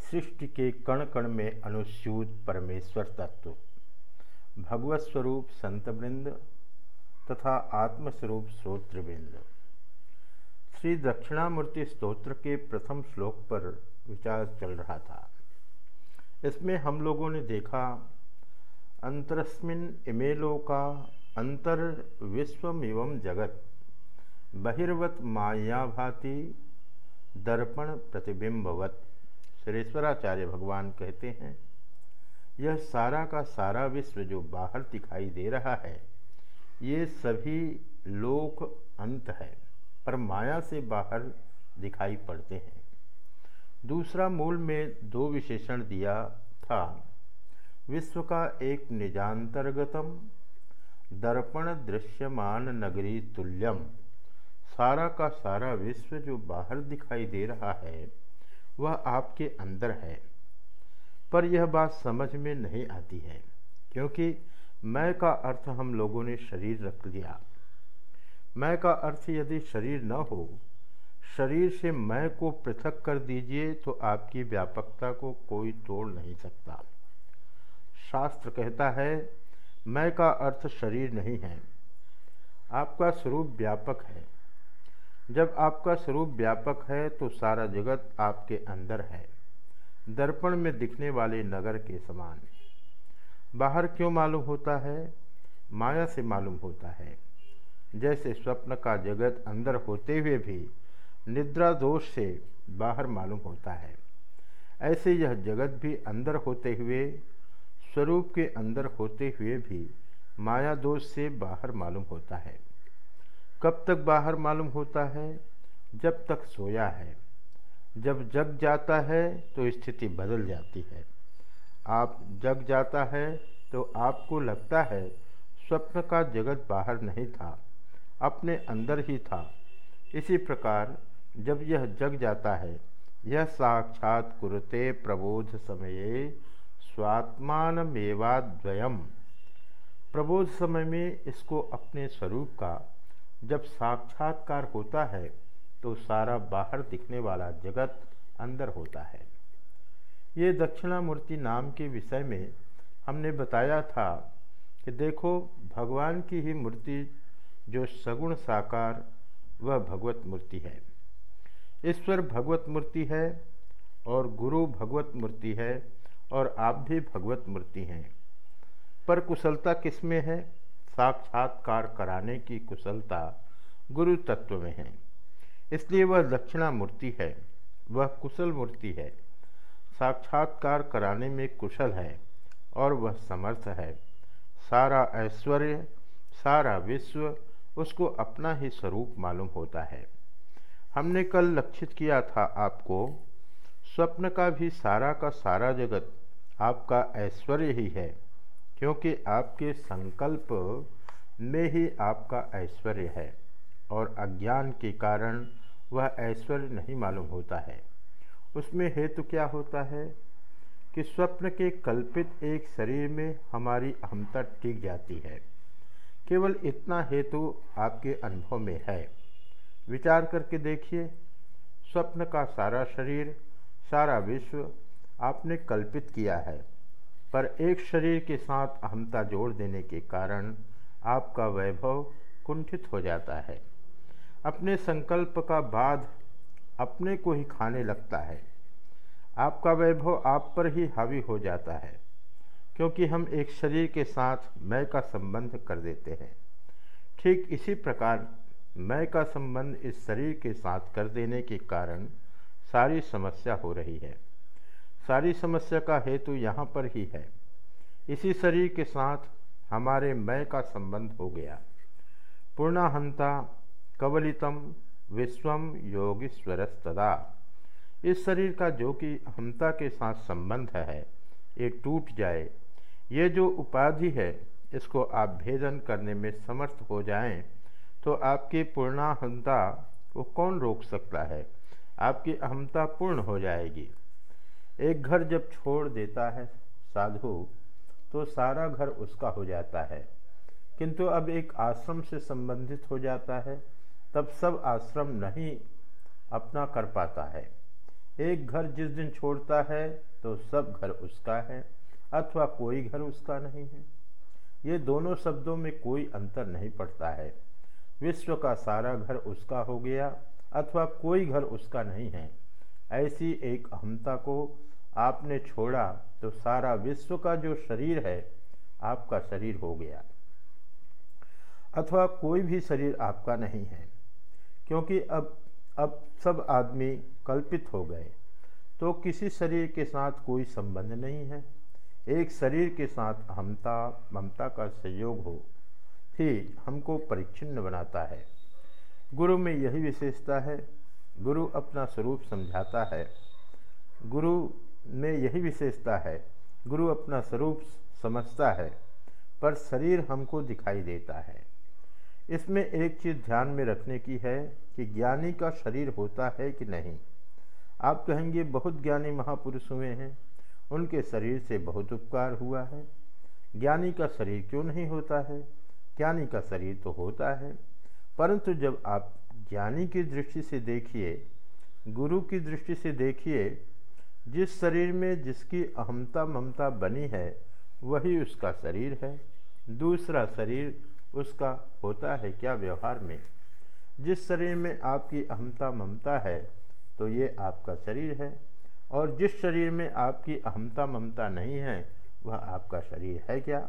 सृष्टि के कण कण में अनुस्यूत परमेश्वर तत्व, भगवत स्वरूप संतवृंद तथा आत्मस्वरूप श्रोत्रवृंद श्री दक्षिणामूर्ति स्तोत्र के प्रथम श्लोक पर विचार चल रहा था। इसमें हम लोगों ने देखा, अंतरस्मिन इमेलोका अंतर विश्वमिव जगत, बहिर्वत माया भाति दर्पण प्रतिबिंबवत। सुरेश्वराचार्य भगवान कहते हैं, यह सारा का सारा विश्व जो बाहर दिखाई दे रहा है, ये सभी लोक अंत है, पर माया से बाहर दिखाई पड़ते हैं। दूसरा मूल में दो विशेषण दिया था। विश्व का एक निजांतर्गतम, दर्पण दृश्यमान नगरी तुल्यम। सारा का सारा विश्व जो बाहर दिखाई दे रहा है, वह आपके अंदर है। पर यह बात समझ में नहीं आती है, क्योंकि मैं का अर्थ हम लोगों ने शरीर रख लिया। मैं का अर्थ यदि शरीर न हो, शरीर से मैं को पृथक कर दीजिए तो आपकी व्यापकता को कोई तोड़ नहीं सकता। शास्त्र कहता है, मैं का अर्थ शरीर नहीं है, आपका स्वरूप व्यापक है। जब आपका स्वरूप व्यापक है तो सारा जगत आपके अंदर है। दर्पण में दिखने वाले नगर के समान। बाहर क्यों मालूम होता है? माया से मालूम होता है। जैसे स्वप्न का जगत अंदर होते हुए भी निद्रा दोष से बाहर मालूम होता है, ऐसे यह जगत भी अंदर होते हुए, स्वरूप के अंदर होते हुए भी माया दोष से बाहर मालूम होता है। कब तक बाहर मालूम होता है? जब तक सोया है। जब जग जाता है तो स्थिति बदल जाती है। आप जग जाता है तो आपको लगता है, स्वप्न का जगत बाहर नहीं था, अपने अंदर ही था। इसी प्रकार, जब यह जग जाता है, यह साक्षात कुरते प्रबोध समये स्वात्मानमेवाद्वयम। प्रबोध समय में इसको अपने स्वरूप का जब साक्षात्कार होता है तो सारा बाहर दिखने वाला जगत अंदर होता है। ये दक्षिणामूर्ति नाम के विषय में हमने बताया था कि देखो, भगवान की ही मूर्ति जो सगुण साकार वह भगवत मूर्ति है। ईश्वर भगवत मूर्ति है और गुरु भगवत मूर्ति है और आप भी भगवत मूर्ति हैं। पर कुशलता किसमें है? साक्षात्कार कराने की कुशलता गुरु तत्व में है। इसलिए वह दक्षिणा मूर्ति है, वह कुशल मूर्ति है। साक्षात्कार कराने में कुशल है और वह समर्थ है। सारा ऐश्वर्य, सारा विश्व उसको अपना ही स्वरूप मालूम होता है। हमने कल लक्षित किया था आपको, स्वप्न का भी सारा का सारा जगत आपका ऐश्वर्य ही है। क्योंकि आपके संकल्प में ही आपका ऐश्वर्य है और अज्ञान के कारण वह ऐश्वर्य नहीं मालूम होता है। उसमें हेतु क्या होता है कि स्वप्न के कल्पित एक शरीर में हमारी अहमता टिक जाती है। केवल इतना हेतु आपके अनुभव में है। विचार करके देखिए, स्वप्न का सारा शरीर, सारा विश्व आपने कल्पित किया है। पर एक शरीर के साथ अहमता जोड़ देने के कारण आपका वैभव कुंठित हो जाता है। अपने संकल्प का बाद अपने को ही खाने लगता है। आपका वैभव आप पर ही हावी हो जाता है, क्योंकि हम एक शरीर के साथ मैं का संबंध कर देते हैं। ठीक इसी प्रकार मैं का संबंध इस शरीर के साथ कर देने के कारण सारी समस्या हो रही है। सारी समस्या का हेतु यहाँ पर ही है। इसी शरीर के साथ हमारे मय का संबंध हो गया। पूर्णाहंता कवलितम विश्वम योगीश्वरस्तदा। इस शरीर का जो कि हमता के साथ संबंध है, ये टूट जाए। ये जो उपाधि है, इसको आप भेदन करने में समर्थ हो जाएँ तो आपकी पूर्णाहंता को कौन रोक सकता है? आपकी अहमता पूर्ण हो जाएगी। एक घर जब छोड़ देता है साधु तो सारा घर उसका हो जाता है। किंतु अब एक आश्रम से संबंधित हो जाता है, तब सब आश्रम नहीं अपना कर पाता है। एक घर जिस दिन छोड़ता है तो सब घर उसका है, अथवा कोई घर उसका नहीं है। ये दोनों शब्दों में कोई अंतर नहीं पड़ता है। विश्व का सारा घर उसका हो गया, अथवा कोई घर उसका नहीं है। ऐसी एक अहमता को आपने छोड़ा तो सारा विश्व का जो शरीर है, आपका शरीर हो गया। अथवा कोई भी शरीर आपका नहीं है, क्योंकि अब अब सब आदमी कल्पित हो गए। तो किसी शरीर के साथ कोई संबंध नहीं है। एक शरीर के साथ हमता, ममता का संयोग हो, ही हमको परिच्छिन्न बनाता है। गुरु में यही विशेषता है। गुरु अपना स्वरूप समझाता है। गुरु में यही विशेषता है। गुरु अपना स्वरूप समझता है, पर शरीर हमको दिखाई देता है। इसमें एक चीज़ ध्यान में रखने की है कि ज्ञानी का शरीर होता है कि नहीं। आप कहेंगे, बहुत ज्ञानी महापुरुष हुए हैं। उनके शरीर से बहुत उपकार हुआ है। ज्ञानी का शरीर क्यों नहीं होता है? ज्ञानी का शरीर तो होता है। परंतु जब आप ज्ञानी की दृष्टि से देखिए, गुरु की दृष्टि से देखिए जिस शरीर में जिसकी अहमता ममता बनी है, वही उसका शरीर है। दूसरा शरीर उसका होता है क्या व्यवहार में? जिस शरीर में आपकी अहमता ममता है तो ये आपका शरीर है। और जिस शरीर में आपकी अहमता ममता नहीं है, वह आपका शरीर है क्या?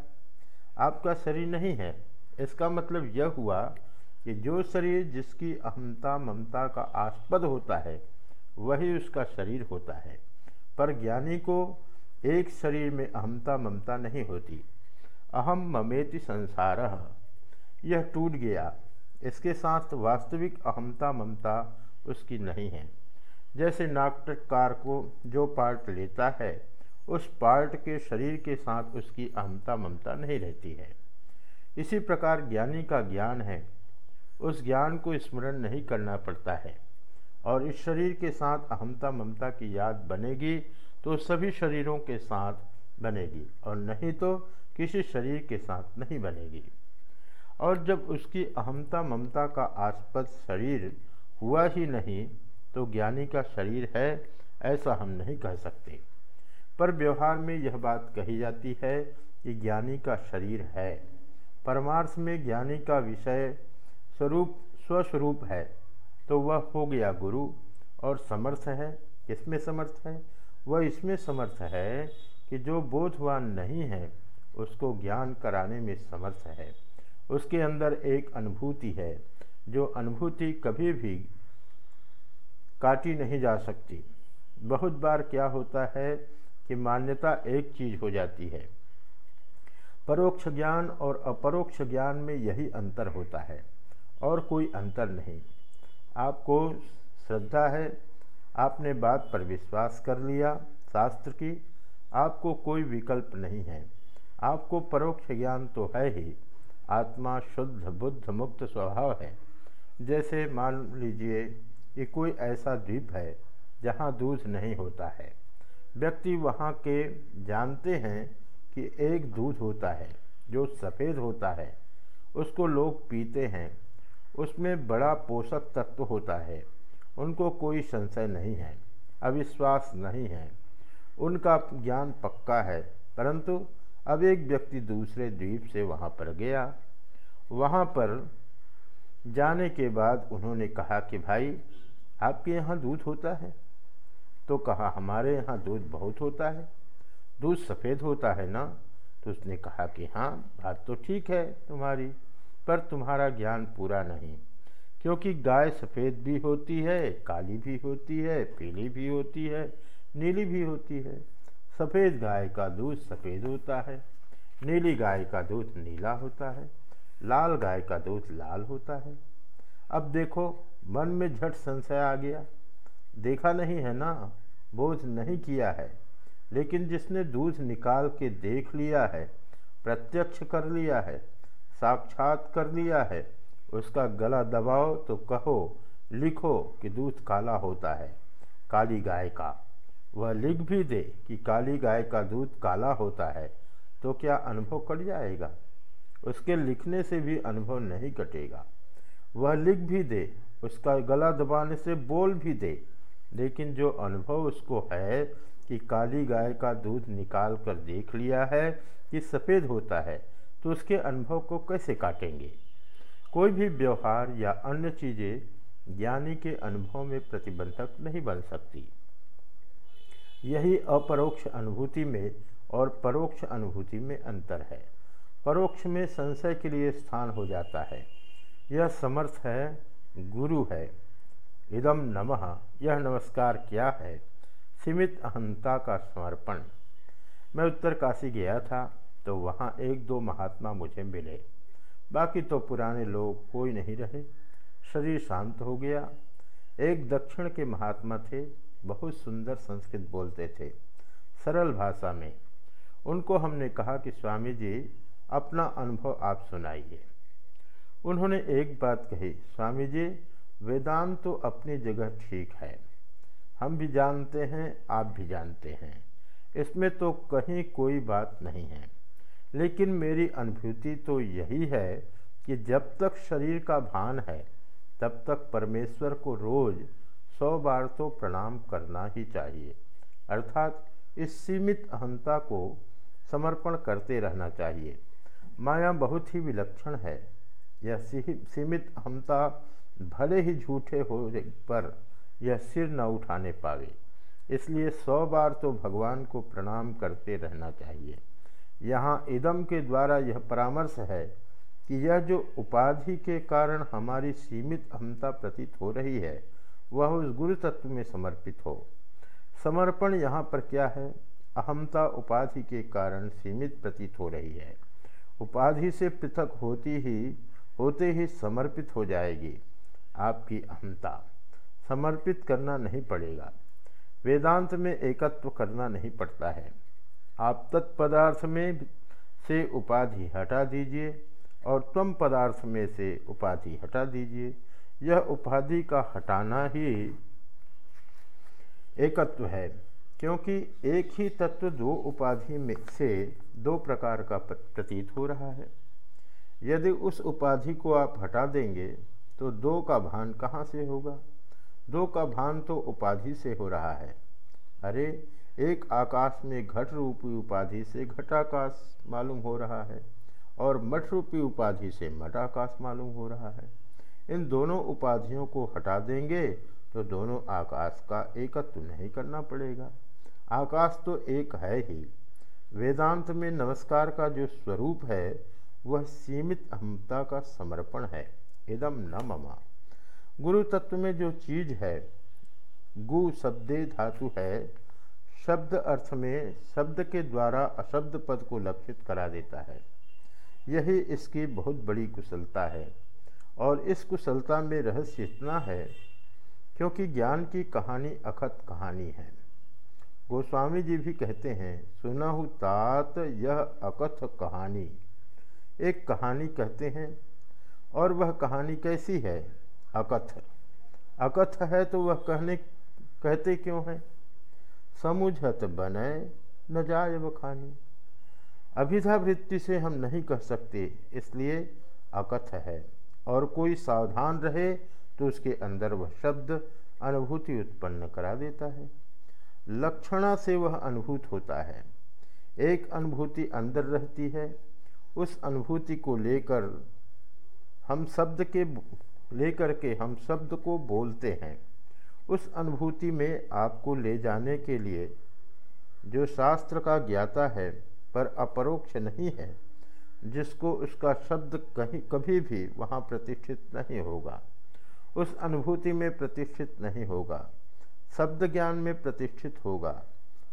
आपका शरीर नहीं है। इसका मतलब यह हुआ कि जो शरीर जिसकी अहमता ममता का आस्पद होता है, वही उसका शरीर होता है। पर ज्ञानी को एक शरीर में अहमता ममता नहीं होती। अहम ममेति संसार। यह टूट गया। इसके साथ वास्तविक अहमता ममता उसकी नहीं है। जैसे नाटककार को जो पार्ट लेता है, उस पार्ट के शरीर के साथ उसकी अहमता ममता नहीं रहती है। इसी प्रकार ज्ञानी का ज्ञान है। उस ज्ञान को स्मरण नहीं करना पड़ता है। और इस शरीर के साथ अहमता ममता की याद बनेगी तो सभी शरीरों के साथ बनेगी और नहीं तो किसी शरीर के साथ नहीं बनेगी। और जब उसकी अहमता ममता का आस्पद शरीर हुआ ही नहीं तो ज्ञानी का शरीर है, ऐसा हम नहीं कह सकते। पर व्यवहार में यह बात कही जाती है कि ज्ञानी का शरीर है। परमार्थ में ज्ञानी का विषय स्वरूप, स्वस्वरूप है। तो वह हो गया गुरु। और समर्थ है। किसमें समर्थ है? वह इसमें समर्थ है कि जो बोधवान नहीं है, उसको ज्ञान कराने में समर्थ है। उसके अंदर एक अनुभूति है, जो अनुभूति कभी भी काटी नहीं जा सकती। बहुत बार क्या होता है कि मान्यता एक चीज़ हो जाती है। परोक्ष ज्ञान और अपरोक्ष ज्ञान में यही अंतर होता है, और कोई अंतर नहीं। आपको श्रद्धा है, आपने बात पर विश्वास कर लिया, शास्त्र की, आपको कोई विकल्प नहीं है। आपको परोक्ष ज्ञान तो है ही, आत्मा शुद्ध, बुद्ध मुक्त स्वभाव है। जैसे मान लीजिए कि कोई ऐसा द्वीप है, जहाँ दूध नहीं होता है। व्यक्ति वहाँ के जानते हैं कि एक दूध होता है, जो सफ़ेद होता है, उसको लोग पीते हैं। उसमें बड़ा पोषक तत्व होता है। उनको कोई संशय नहीं है, अविश्वास नहीं है। उनका ज्ञान पक्का है, परंतु अब एक व्यक्ति दूसरे द्वीप से वहाँ पर गया। वहाँ पर जाने के बाद उन्होंने कहा कि, भाई, आपके यहाँ दूध होता है? तो कहा, हमारे यहाँ दूध बहुत होता है। दूध सफ़ेद होता है ना? तो उसने कहा कि हाँ बात तो ठीक है तुम्हारी। पर तुम्हारा ज्ञान पूरा नहीं। क्योंकि गाय सफ़ेद भी होती है, काली भी होती है, पीली भी होती है, नीली भी होती है। सफ़ेद गाय का दूध सफ़ेद होता है, नीली गाय का दूध नीला होता है, लाल गाय का दूध लाल होता है। अब देखो, मन में झट संशय आ गया। देखा नहीं है ना? बोझ नहीं किया है। लेकिन जिसने दूध निकाल के देख लिया है, प्रत्यक्ष कर लिया है साक्षात कर लिया है। उसका गला दबाओ तो कहो, लिखो कि दूध काला होता है, काली गाय का। वह लिख भी दे कि काली गाय का दूध काला होता है तो क्या अनुभव कट जाएगा? उसके लिखने से भी अनुभव नहीं कटेगा। वह लिख भी दे, उसका गला दबाने से बोल भी दे, लेकिन जो अनुभव उसको है कि काली गाय का दूध निकाल कर देख लिया है कि सफ़ेद होता है तो उसके अनुभव को कैसे काटेंगे? कोई भी व्यवहार या अन्य चीज़ें ज्ञानी के अनुभव में प्रतिबंधक नहीं बन सकती। यही अपरोक्ष अनुभूति में और परोक्ष अनुभूति में अंतर है। परोक्ष में संशय के लिए स्थान हो जाता है। यह समर्थ है, गुरु है। इदम नमः, यह नमस्कार क्या है? सीमित अहंता का समर्पण। मैं उत्तर काशी गया था। तो वहाँ एक दो महात्मा मुझे मिले। बाकी तो पुराने लोग कोई नहीं रहे। शरीर शांत हो गया। एक दक्षिण के महात्मा थे, बहुत सुंदर संस्कृत बोलते थे, सरल भाषा में। उनको हमने कहा कि स्वामी जी, अपना अनुभव आप सुनाइए। उन्होंने एक बात कही, स्वामी जी, वेदांत तो अपनी जगह ठीक है। हम भी जानते हैं, आप भी जानते हैं। इसमें तो कहीं कोई बात नहीं है। लेकिन मेरी अनुभूति तो यही है कि जब तक शरीर का भान है, तब तक परमेश्वर को रोज़ सौ बार तो प्रणाम करना ही चाहिए। अर्थात इस सीमित अहंता को समर्पण करते रहना चाहिए। माया बहुत ही विलक्षण है। यह सीमित अहंता भले ही झूठे हो पर यह सिर न उठाने पावे। इसलिए सौ बार तो भगवान को प्रणाम करते रहना चाहिए। यहाँ इदम के द्वारा यह परामर्श है कि यह जो उपाधि के कारण हमारी सीमित अहमता प्रतीत हो रही है, वह उस गुरु तत्व में समर्पित हो। समर्पण यहाँ पर क्या है? अहमता उपाधि के कारण सीमित प्रतीत हो रही है। उपाधि से पृथक होती ही, होते ही समर्पित हो जाएगी आपकी अहमता। समर्पित करना नहीं पड़ेगा। वेदांत में एकत्व करना नहीं पड़ता है। आप तत्पदार्थ में से उपाधि हटा दीजिए और त्वम पदार्थ में से उपाधि हटा दीजिए। यह उपाधि का हटाना ही एकत्व है, क्योंकि एक ही तत्व दो उपाधि में से दो प्रकार का प्रतीत हो रहा है। यदि उस उपाधि को आप हटा देंगे तो दो का भान कहाँ से होगा? दो का भान तो उपाधि से हो रहा है। अरे एक आकाश में घट रूपी उपाधि से घटाकाश मालूम हो रहा है और मठ रूपी उपाधि से मठाकाश मालूम हो रहा है। इन दोनों उपाधियों को हटा देंगे तो दोनों आकाश का एकत्व नहीं करना पड़ेगा। आकाश तो एक है ही। वेदांत में नमस्कार का जो स्वरूप है, वह सीमित अहमता का समर्पण है। इदम न ममा। गुरु तत्व में जो चीज़ है, गु शब्दे धातु है शब्द अर्थ में शब्द के द्वारा अशब्द पद को लक्षित करा देता है। यही इसकी बहुत बड़ी कुशलता है। और इस कुशलता में रहस्य इतना है, क्योंकि ज्ञान की कहानी अखत कहानी है। गोस्वामी जी भी कहते हैं, सुनहु तात यह अकथ कहानी। एक कहानी कहते हैं, और वह कहानी कैसी है? अकथ। अकथ है तो वह कहने, कहते क्यों हैं? समुझत बने, न जाए बखानी अभिधा वृत्ति से हम नहीं कह सकते, इसलिए अकथ है। और कोई सावधान रहे तो उसके अंदर वह शब्द अनुभूति उत्पन्न करा देता है। लक्षणा से वह अनुभूत होता है। एक अनुभूति अंदर रहती है। उस अनुभूति को लेकर हम शब्द के, लेकर के हम शब्द को बोलते हैं। उस अनुभूति में आपको ले जाने के लिए, जो शास्त्र का ज्ञाता है, पर अपरोक्ष नहीं है, जिसको उसका शब्द कहीं, कभी भी वहाँ प्रतिष्ठित नहीं होगा। उस अनुभूति में प्रतिष्ठित नहीं होगा। शब्द ज्ञान में प्रतिष्ठित होगा।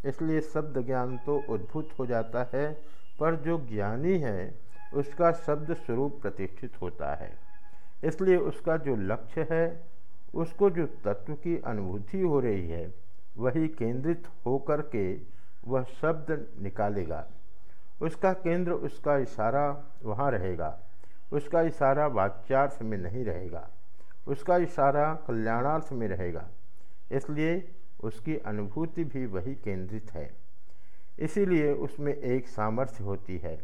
इसलिए शब्द ज्ञान तो उद्भूत हो जाता है, पर जो ज्ञानी है, उसका शब्द स्वरूप प्रतिष्ठित होता है। इसलिए उसका जो लक्ष्य है उसको जो तत्व की अनुभूति हो रही है, वही केंद्रित होकर के वह शब्द निकालेगा। उसका केंद्र, उसका इशारा वहाँ रहेगा। उसका इशारा वाच्यार्थ में नहीं रहेगा। उसका इशारा कल्याणार्थ में रहेगा। इसलिए उसकी अनुभूति भी वही केंद्रित है। इसीलिए उसमें एक सामर्थ्य होती है,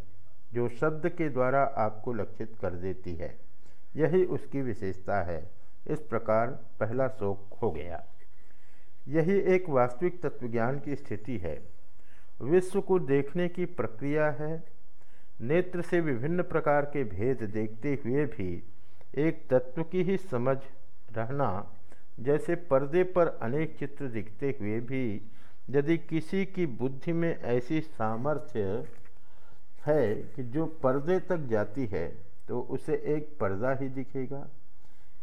जो शब्द के द्वारा आपको लक्षित कर देती है। यही उसकी विशेषता है। इस प्रकार पहला शोक हो गया। यही एक वास्तविक तत्वज्ञान की स्थिति है। विश्व को देखने की प्रक्रिया है। नेत्र से विभिन्न प्रकार के भेद देखते हुए भी एक तत्व की ही समझ रहना, जैसे पर्दे पर अनेक चित्र दिखते हुए भी, यदि किसी की बुद्धि में ऐसी सामर्थ्य है कि जो पर्दे तक जाती है तो उसे एक पर्दा ही दिखेगा।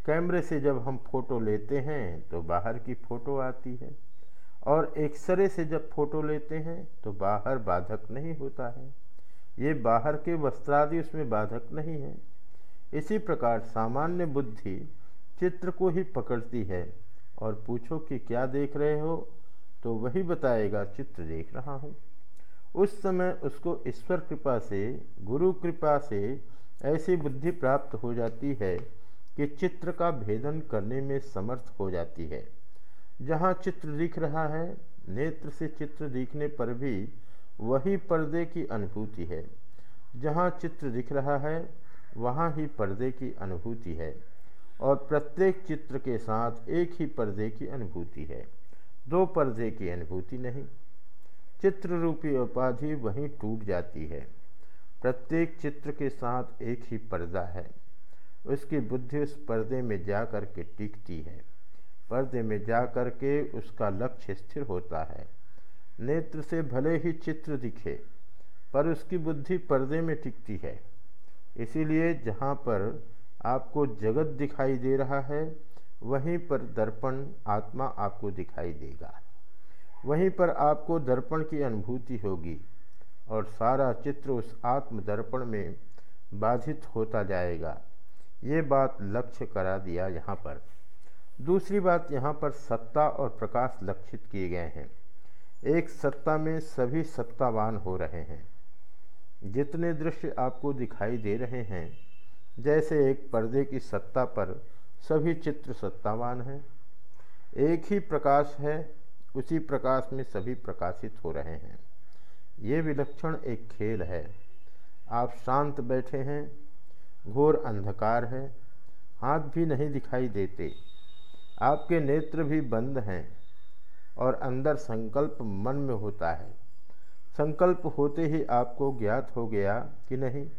कैमरे से जब हम फ़ोटो लेते हैं तो बाहर की फ़ोटो आती है। और एक्सरे से जब फ़ोटो लेते हैं तो बाहर बाधक नहीं होता है। ये बाहर के वस्त्रादि उसमें बाधक नहीं है। इसी प्रकार सामान्य बुद्धि चित्र को ही पकड़ती है। और पूछो कि क्या देख रहे हो? तो वही बताएगा, चित्र देख रहा हूँ। उस समय उसको ईश्वर कृपा से, गुरु कृपा से ऐसी बुद्धि प्राप्त हो जाती है कि चित्र का भेदन करने में समर्थ हो जाती है। जहाँ चित्र दिख रहा है, नेत्र से चित्र दिखने पर भी वही पर्दे की अनुभूति है। जहाँ चित्र दिख रहा है, वहाँ ही पर्दे की अनुभूति है और प्रत्येक चित्र के साथ एक ही पर्दे की अनुभूति है। दो पर्दे की अनुभूति नहीं। चित्र रूपी उपाधि वहीं टूट जाती है। प्रत्येक चित्र के साथ एक ही पर्दा है। उसकी बुद्धि उस पर्दे में जा कर के टिकती है। पर्दे में जा कर के उसका लक्ष्य स्थिर होता है। नेत्र से भले ही चित्र दिखे, पर उसकी बुद्धि पर्दे में टिकती है। इसीलिए जहाँ पर आपको जगत दिखाई दे रहा है, वहीं पर दर्पण आत्मा आपको दिखाई देगा। वहीं पर आपको दर्पण की अनुभूति होगी और सारा चित्र उस आत्म दर्पण में बाधित होता जाएगा। ये बात लक्ष्य करा दिया यहाँ पर। दूसरी बात, यहाँ पर सत्ता और प्रकाश लक्षित किए गए हैं। एक सत्ता में सभी सत्तावान हो रहे हैं। जितने दृश्य आपको दिखाई दे रहे हैं, जैसे एक पर्दे की सत्ता पर सभी चित्र सत्तावान हैं। एक ही प्रकाश है, उसी प्रकाश में सभी प्रकाशित हो रहे हैं। ये विलक्षण एक खेल है। आप शांत बैठे हैं घोर अंधकार है। हाथ भी नहीं दिखाई देते। आपके नेत्र भी बंद हैं और अंदर संकल्प मन में होता है। संकल्प होते ही आपको ज्ञात हो गया कि नहीं,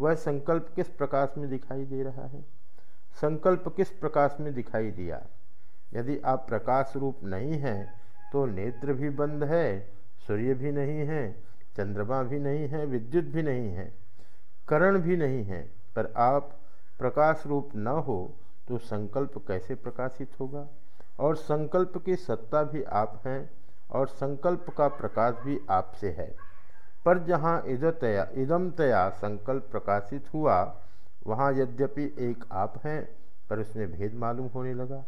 वह संकल्प किस प्रकाश में दिखाई दे रहा है? संकल्प किस प्रकाश में दिखाई दिया? यदि आप प्रकाश रूप नहीं हैं तो नेत्र भी बंद है, सूर्य भी नहीं है, चंद्रमा भी नहीं है, विद्युत भी नहीं है, करण भी नहीं है। पर आप प्रकाश रूप न हो तो संकल्प कैसे प्रकाशित होगा? और संकल्प की सत्ता भी आप हैं और संकल्प का प्रकाश भी आपसे है। पर जहाँ इदतया इदमतया संकल्प प्रकाशित हुआ, वहाँ यद्यपि एक आप हैं, पर उसमें भेद मालूम होने लगा।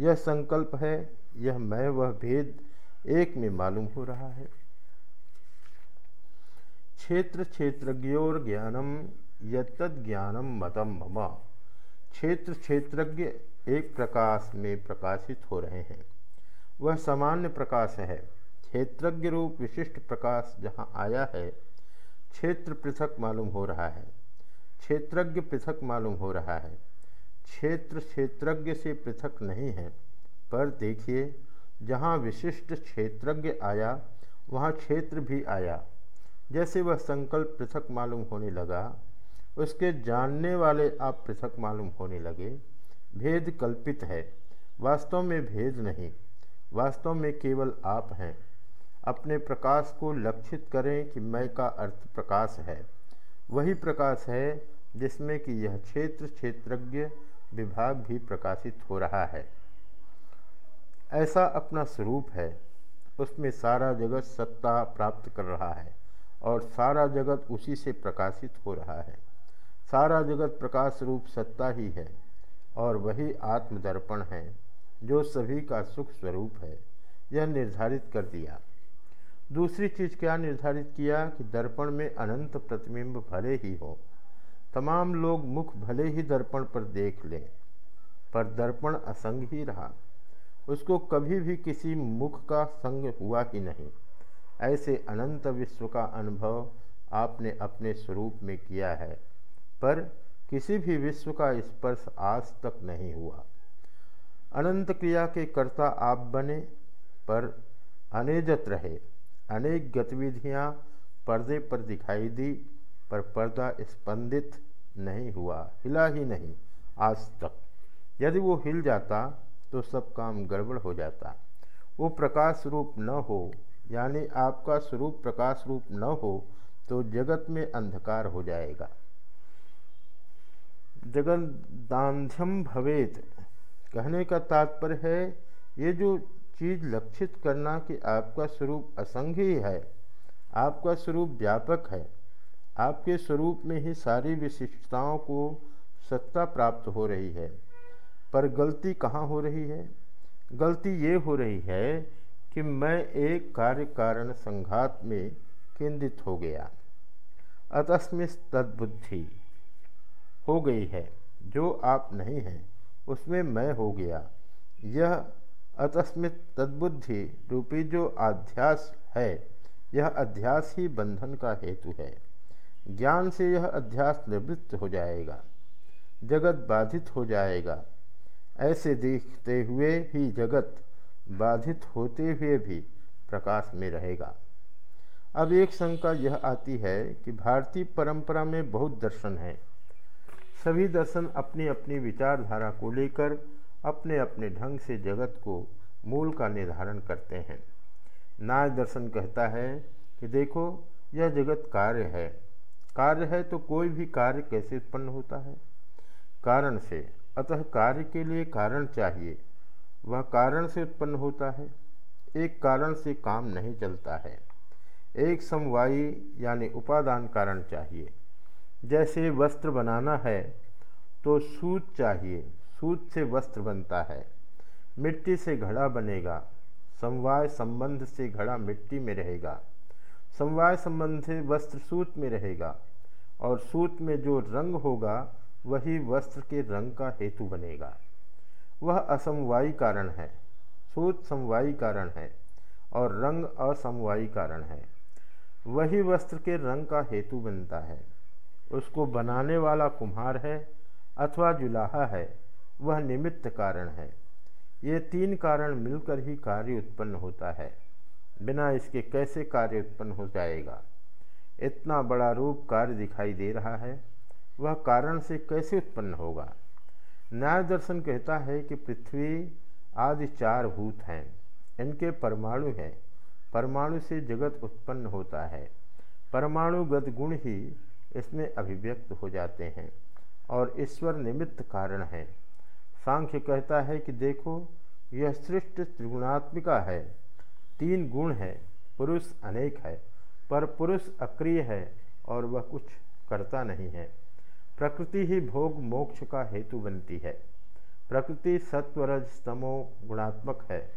यह संकल्प है, यह मैं, वह भेद एक में मालूम हो रहा है। क्षेत्र क्षेत्रज्ञोर ज्ञानम यत्तद ज्ञानम मतम मम। क्षेत्र क्षेत्रज्ञ एक प्रकाश में प्रकाशित हो रहे हैं। वह सामान्य प्रकाश है। क्षेत्रज्ञ रूप विशिष्ट प्रकाश जहाँ आया है, क्षेत्र पृथक मालूम हो रहा है। क्षेत्रज्ञ पृथक मालूम हो रहा है। क्षेत्र क्षेत्रज्ञ से पृथक नहीं है। पर देखिए, जहाँ विशिष्ट क्षेत्रज्ञ आया, वहाँ क्षेत्र भी आया। जैसे वह संकल्प पृथक मालूम होने लगा उसके जानने वाले आप पृथक मालूम होने लगे। भेद कल्पित है। वास्तव में भेद नहीं। वास्तव में केवल आप हैं। अपने प्रकाश को लक्षित करें कि मैं का अर्थ प्रकाश है। वही प्रकाश है जिसमें कि यह क्षेत्र क्षेत्रज्ञ विभाग भी प्रकाशित हो रहा है। ऐसा अपना स्वरूप है। उसमें सारा जगत सत्ता प्राप्त कर रहा है और सारा जगत उसी से प्रकाशित हो रहा है। सारा जगत प्रकाश रूप सत्ता ही है और वही आत्मदर्पण है, जो सभी का सुख स्वरूप है। यह निर्धारित कर दिया। दूसरी चीज़ क्या निर्धारित किया कि दर्पण में अनंत प्रतिबिंब भले ही हो। तमाम लोग मुख भले ही दर्पण पर देख लें, पर दर्पण असंग ही रहा। उसको कभी भी किसी मुख का संग हुआ ही नहीं। ऐसे अनंत विश्व का अनुभव आपने अपने स्वरूप में किया है। पर किसी भी विश्व का स्पर्श आज तक नहीं हुआ। अनंत क्रिया के कर्ता आप बने, पर अनेजत रहे। अनेक गतिविधियाँ पर्दे पर दिखाई दी, पर पर्दा स्पंदित नहीं हुआ, हिला ही नहीं आज तक। यदि वो हिल जाता तो सब काम गड़बड़ हो जाता। वो प्रकाश रूप न हो, यानी आपका स्वरूप प्रकाश रूप न हो तो जगत में अंधकार हो जाएगा। जगत दांध्यम भवेत। कहने का तात्पर्य है, ये जो चीज़ लक्षित करना कि आपका स्वरूप असंग ही है, आपका स्वरूप व्यापक है, आपके स्वरूप में ही सारी विशिष्टताओं को सत्ता प्राप्त हो रही है। पर गलती कहाँ हो रही है? गलती ये हो रही है कि मैं एक कार्य कारण संघात में केंद्रित हो गया। अतस्मित तद्बुद्धि हो गई है। जो आप नहीं हैं, उसमें मैं हो गया। यह अतस्मित तद्बुद्धि रूपी जो अध्यास है, यह अध्यास ही बंधन का हेतु है। ज्ञान से यह अध्यास निवृत्त हो जाएगा, जगत बाधित हो जाएगा। ऐसे देखते हुए ही जगत बाधित होते हुए भी प्रकाश में रहेगा। अब एक शंका यह आती है कि भारतीय परंपरा में बहुत दर्शन है। सभी दर्शन अपनी अपनी विचारधारा को लेकर अपने अपने ढंग से जगत को मूल का निर्धारण करते हैं। नाय दर्शन कहता है कि देखो, यह जगत कार्य है। कार्य है तो कोई भी कार्य कैसे उत्पन्न होता है? कारण से, अतः कार्य के लिए कारण चाहिए। वह कारण से उत्पन्न होता है। एक कारण से काम नहीं चलता है। एक समवायी, यानी उपादान कारण चाहिए। जैसे वस्त्र बनाना है तो सूत चाहिए। सूत से वस्त्र बनता है। मिट्टी से घड़ा बनेगा। समवाय संबंध से घड़ा मिट्टी में रहेगा। समवाय संबंध से वस्त्र सूत में रहेगा। और सूत में जो रंग होगा, वही वस्त्र के रंग का हेतु बनेगा। वह असमवायी कारण है। सूत समवायी कारण है और रंग असमवायी कारण है। वही वस्त्र के रंग का हेतु बनता है। उसको बनाने वाला कुम्हार है अथवा जुलाहा है, वह निमित्त कारण है। ये तीन कारण मिलकर ही कार्य उत्पन्न होता है। बिना इसके कैसे कार्य उत्पन्न हो जाएगा? इतना बड़ा रूप कार्य दिखाई दे रहा है, वह कारण से कैसे उत्पन्न होगा? न्याय दर्शन कहता है कि पृथ्वी आदि चार भूत हैं। इनके परमाणु हैं। परमाणु से जगत उत्पन्न होता है। परमाणुगत गुण ही इसमें अभिव्यक्त हो जाते हैं और ईश्वर निमित्त कारण है। सांख्य कहता है कि देखो, यह सृष्ट त्रिगुणात्मिका है। तीन गुण है, पुरुष अनेक है, पर पुरुष अक्रिय है और वह कुछ करता नहीं है। प्रकृति ही भोग मोक्ष का हेतु बनती है। प्रकृति सत्वरज स्तमो गुणात्मक है।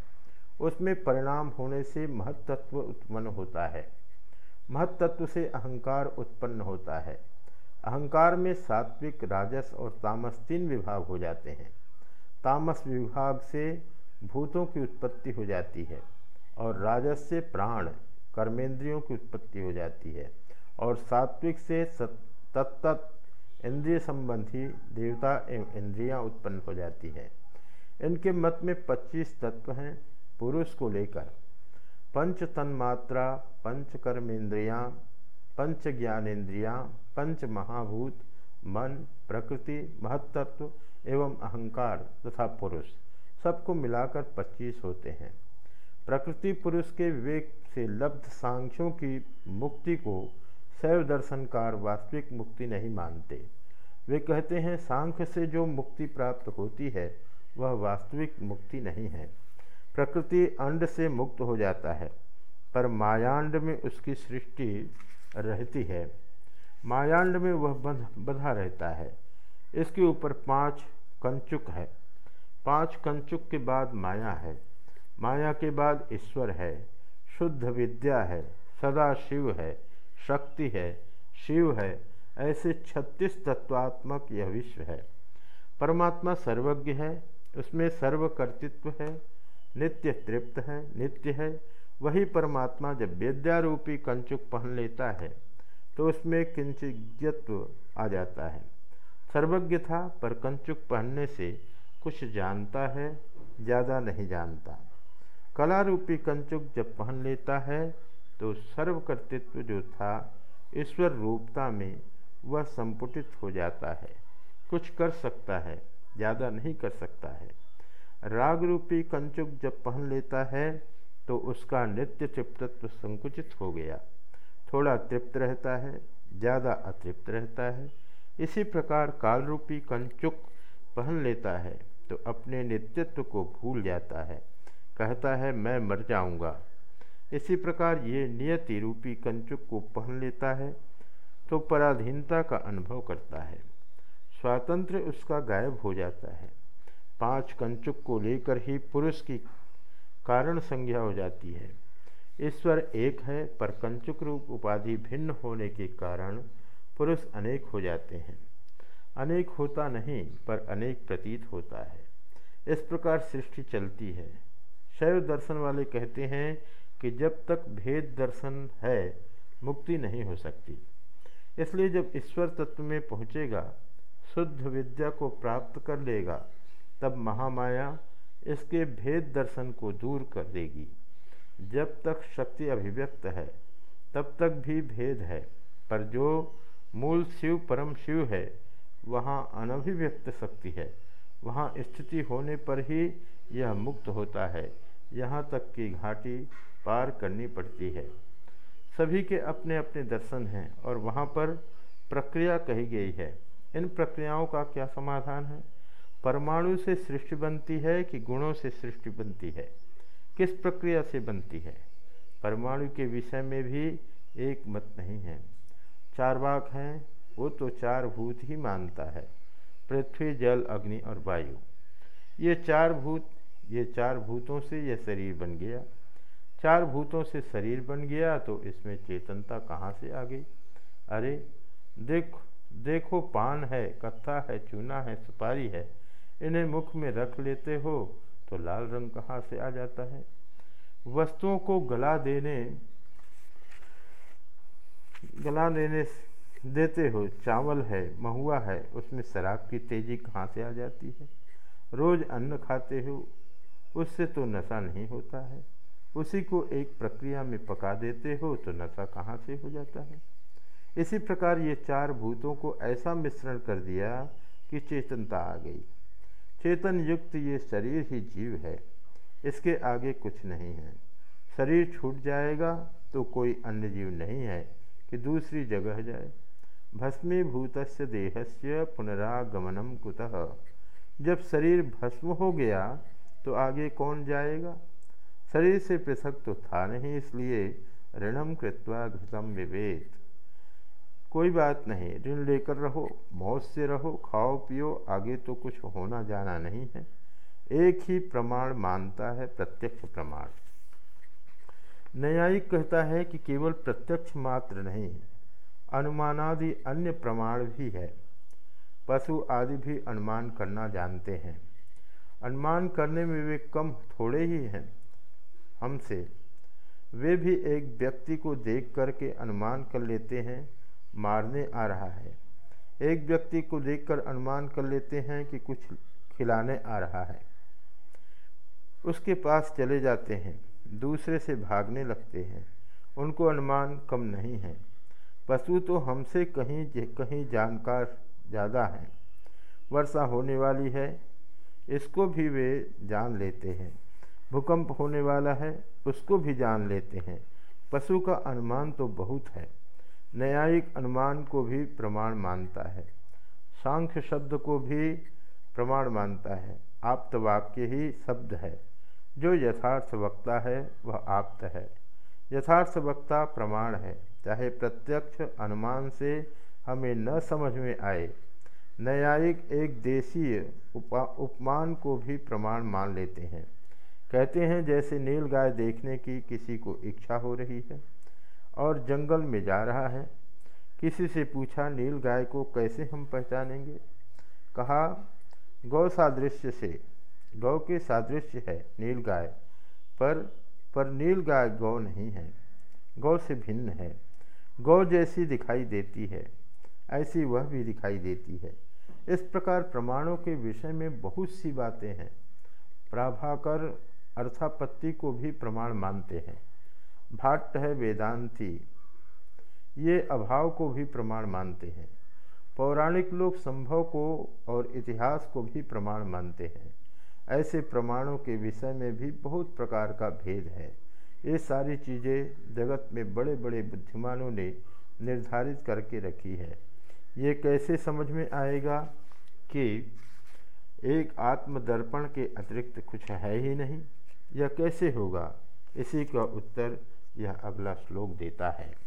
उसमें परिणाम होने से महत्त्व उत्पन्न होता है। महत्त्व से अहंकार उत्पन्न होता है। अहंकार में सात्विक, राजस और तामस तीन विभाग हो जाते हैं। तामस विभाग से भूतों की उत्पत्ति हो जाती है और राजस से प्राण, कर्मेंद्रियों की उत्पत्ति हो जाती है और सात्विक से तत्त इंद्रिय संबंधी देवता एवं इंद्रियाँ उत्पन्न हो जाती है। इनके मत में 25 तत्व हैं, पुरुष को लेकर। पंच तन्मात्रा पंच कर्मेंद्रियाँ पंच ज्ञानेन्द्रियाँ पंच महाभूत मन, प्रकृति महत्त्व एवं अहंकार तथा पुरुष सबको मिलाकर 25 होते हैं। प्रकृति पुरुष के विवेक से लब्ध सांख्यों की मुक्ति को शैव दर्शनकार वास्तविक मुक्ति नहीं मानते। वे कहते हैं, सांख्य से जो मुक्ति प्राप्त होती है, वह वास्तविक मुक्ति नहीं है। प्रकृति अंड से मुक्त हो जाता है, पर मायांड में उसकी सृष्टि रहती है। मायांड में वह बंध, बधा रहता है। इसके ऊपर पाँच कंचुक है। पाँच कंचुक के बाद माया है। माया के बाद ईश्वर है। शुद्ध विद्या है। सदा शिव है। शक्ति है। शिव है। ऐसे छत्तीस तत्वात्मक यह विश्व है। परमात्मा सर्वज्ञ है। उसमें सर्वकर्तृत्व है। नित्य तृप्त है, नित्य है। वही परमात्मा जब विद्यारूपी कंचुक पहन लेता है तो उसमें किंचिज्ञत्व आ जाता है। सर्वज्ञ था, पर कंचुक पहनने से कुछ जानता है, ज़्यादा नहीं जानता। कला रूपी कंचुक जब पहन लेता है तो सर्वकर्तृत्व जो था, ईश्वर रूपता में वह संपुटित हो जाता है। कुछ कर सकता है, ज़्यादा नहीं कर सकता है। राग रूपी कंचुक जब पहन लेता है तो उसका नित्य तृप्तत्व संकुचित हो गया। थोड़ा तृप्त रहता है, ज़्यादा अतृप्त रहता है। इसी प्रकार काल रूपी कंचुक पहन लेता है तो अपने नित्यत्व को भूल जाता है। कहता है, मैं मर जाऊँगा। इसी प्रकार ये नियति रूपी कंचुक को पहन लेता है तो पराधीनता का अनुभव करता है। स्वातंत्र उसका गायब हो जाता है। पाँच कंचुक को लेकर ही पुरुष की कारण संज्ञा हो जाती है। ईश्वर एक है, पर कंचुक रूप उपाधि भिन्न होने के कारण पुरुष अनेक हो जाते हैं। अनेक होता नहीं, पर अनेक प्रतीत होता है। इस प्रकार सृष्टि चलती है। शैव दर्शन वाले कहते हैं कि जब तक भेद दर्शन है, मुक्ति नहीं हो सकती। इसलिए जब ईश्वर तत्व में पहुँचेगा, शुद्ध विद्या को प्राप्त कर लेगा तब महामाया इसके भेद दर्शन को दूर कर देगी। जब तक शक्ति अभिव्यक्त है, तब तक भी भेद है। पर जो मूल शिव परम शिव है, वहाँ अनभिव्यक्त शक्ति है। वहाँ स्थिति होने पर ही यह मुक्त होता है। यहाँ तक कि घाटी पार करनी पड़ती है। सभी के अपने अपने दर्शन हैं और वहाँ पर प्रक्रिया कही गई है। इन प्रक्रियाओं का क्या समाधान है? परमाणु से सृष्टि बनती है कि गुणों से सृष्टि बनती है? किस प्रक्रिया से बनती है? परमाणु के विषय में भी एक मत नहीं है। चार वाक हैं, वो तो चार भूत ही मानता है, पृथ्वी, जल, अग्नि और वायु। ये चार भूत, ये चार भूतों से यह शरीर बन गया। चार भूतों से शरीर बन गया तो इसमें चेतनता कहाँ से आ गई? अरे, देख, देखो, पान है, कत्था है, चूना है, सुपारी है इन्हें मुख में रख लेते हो तो लाल रंग कहाँ से आ जाता है? वस्तुओं को गला देने गला देने देते हो, चावल है, महुआ है, उसमें शराब की तेज़ी कहाँ से आ जाती है? रोज़ अन्न खाते हो, उससे तो नशा नहीं होता है। उसी को एक प्रक्रिया में पका देते हो तो नशा कहाँ से हो जाता है? इसी प्रकार ये चार भूतों को ऐसा मिश्रण कर दिया कि चेतनता आ गई। चेतन युक्त ये शरीर ही जीव है। इसके आगे कुछ नहीं है। शरीर छूट जाएगा तो कोई अन्य जीव नहीं है कि दूसरी जगह जाए। भस्मीभूत देहस्य पुनरागमनम कुतः। जब शरीर भस्म हो गया तो आगे कौन जाएगा? शरीर से पृथक तो था नहीं इसलिए ऋणम कृत्वा घृतम कोई बात नहीं, ऋण लेकर रहो, मौज से रहो, खाओ पियो, आगे तो कुछ होना जाना नहीं है। एक ही प्रमाण मानता है प्रत्यक्ष प्रमाण। न्यायिक कहता है कि केवल प्रत्यक्ष मात्र नहीं, अनुमानादि अन्य प्रमाण भी है। पशु आदि भी अनुमान करना जानते हैं। अनुमान करने में वे कम थोड़े ही हैं हमसे। वे भी एक व्यक्ति को देख करके अनुमान कर लेते हैं मारने आ रहा है। एक व्यक्ति को देखकर अनुमान कर लेते हैं कि कुछ खिलाने आ रहा है। उसके पास चले जाते हैं, दूसरे से भागने लगते हैं। उनको अनुमान कम नहीं है। पशु तो हमसे कहीं कहीं जानकार ज़्यादा हैं। वर्षा होने वाली है, इसको भी वे जान लेते हैं। भूकंप होने वाला है, उसको भी जान लेते हैं। पशु का अनुमान तो बहुत है। न्यायिक अनुमान को भी प्रमाण मानता है। सांख्य शब्द को भी प्रमाण मानता है। आप्त वाक्य ही शब्द है। जो यथार्थ वक्ता है, वह आप्त है। यथार्थ वक्ता प्रमाण है। चाहे प्रत्यक्ष अनुमान से हमें न समझ में आए, न्यायिक एक देशीय उपमान को भी प्रमाण मान लेते हैं। कहते हैं, जैसे नील गाय देखने की किसी को इच्छा हो रही है। और जंगल में जा रहा है। किसी से पूछा, नील गाय को कैसे हम पहचानेंगे? कहा, गौ सादृश्य से। गौ के सादृश्य है नील गाय, पर पर नील गाय गौ नहीं है। गौ से भिन्न है। गौ जैसी दिखाई देती है, ऐसी वह भी दिखाई देती है। इस प्रकार प्रमाणों के विषय में बहुत सी बातें हैं। प्राभाकर अर्थापत्ति को भी प्रमाण मानते हैं। भाट्ट है वेदांती। ये अभाव को भी प्रमाण मानते हैं। पौराणिक लोग संभव को और इतिहास को भी प्रमाण मानते हैं। ऐसे प्रमाणों के विषय में भी बहुत प्रकार का भेद है। ये सारी चीज़ें जगत में बड़े बड़े बुद्धिमानों ने निर्धारित करके रखी है। ये कैसे समझ में आएगा कि एक आत्मदर्पण के अतिरिक्त कुछ है ही नहीं? यह कैसे होगा? इसी का उत्तर यह अगला श्लोक देता है।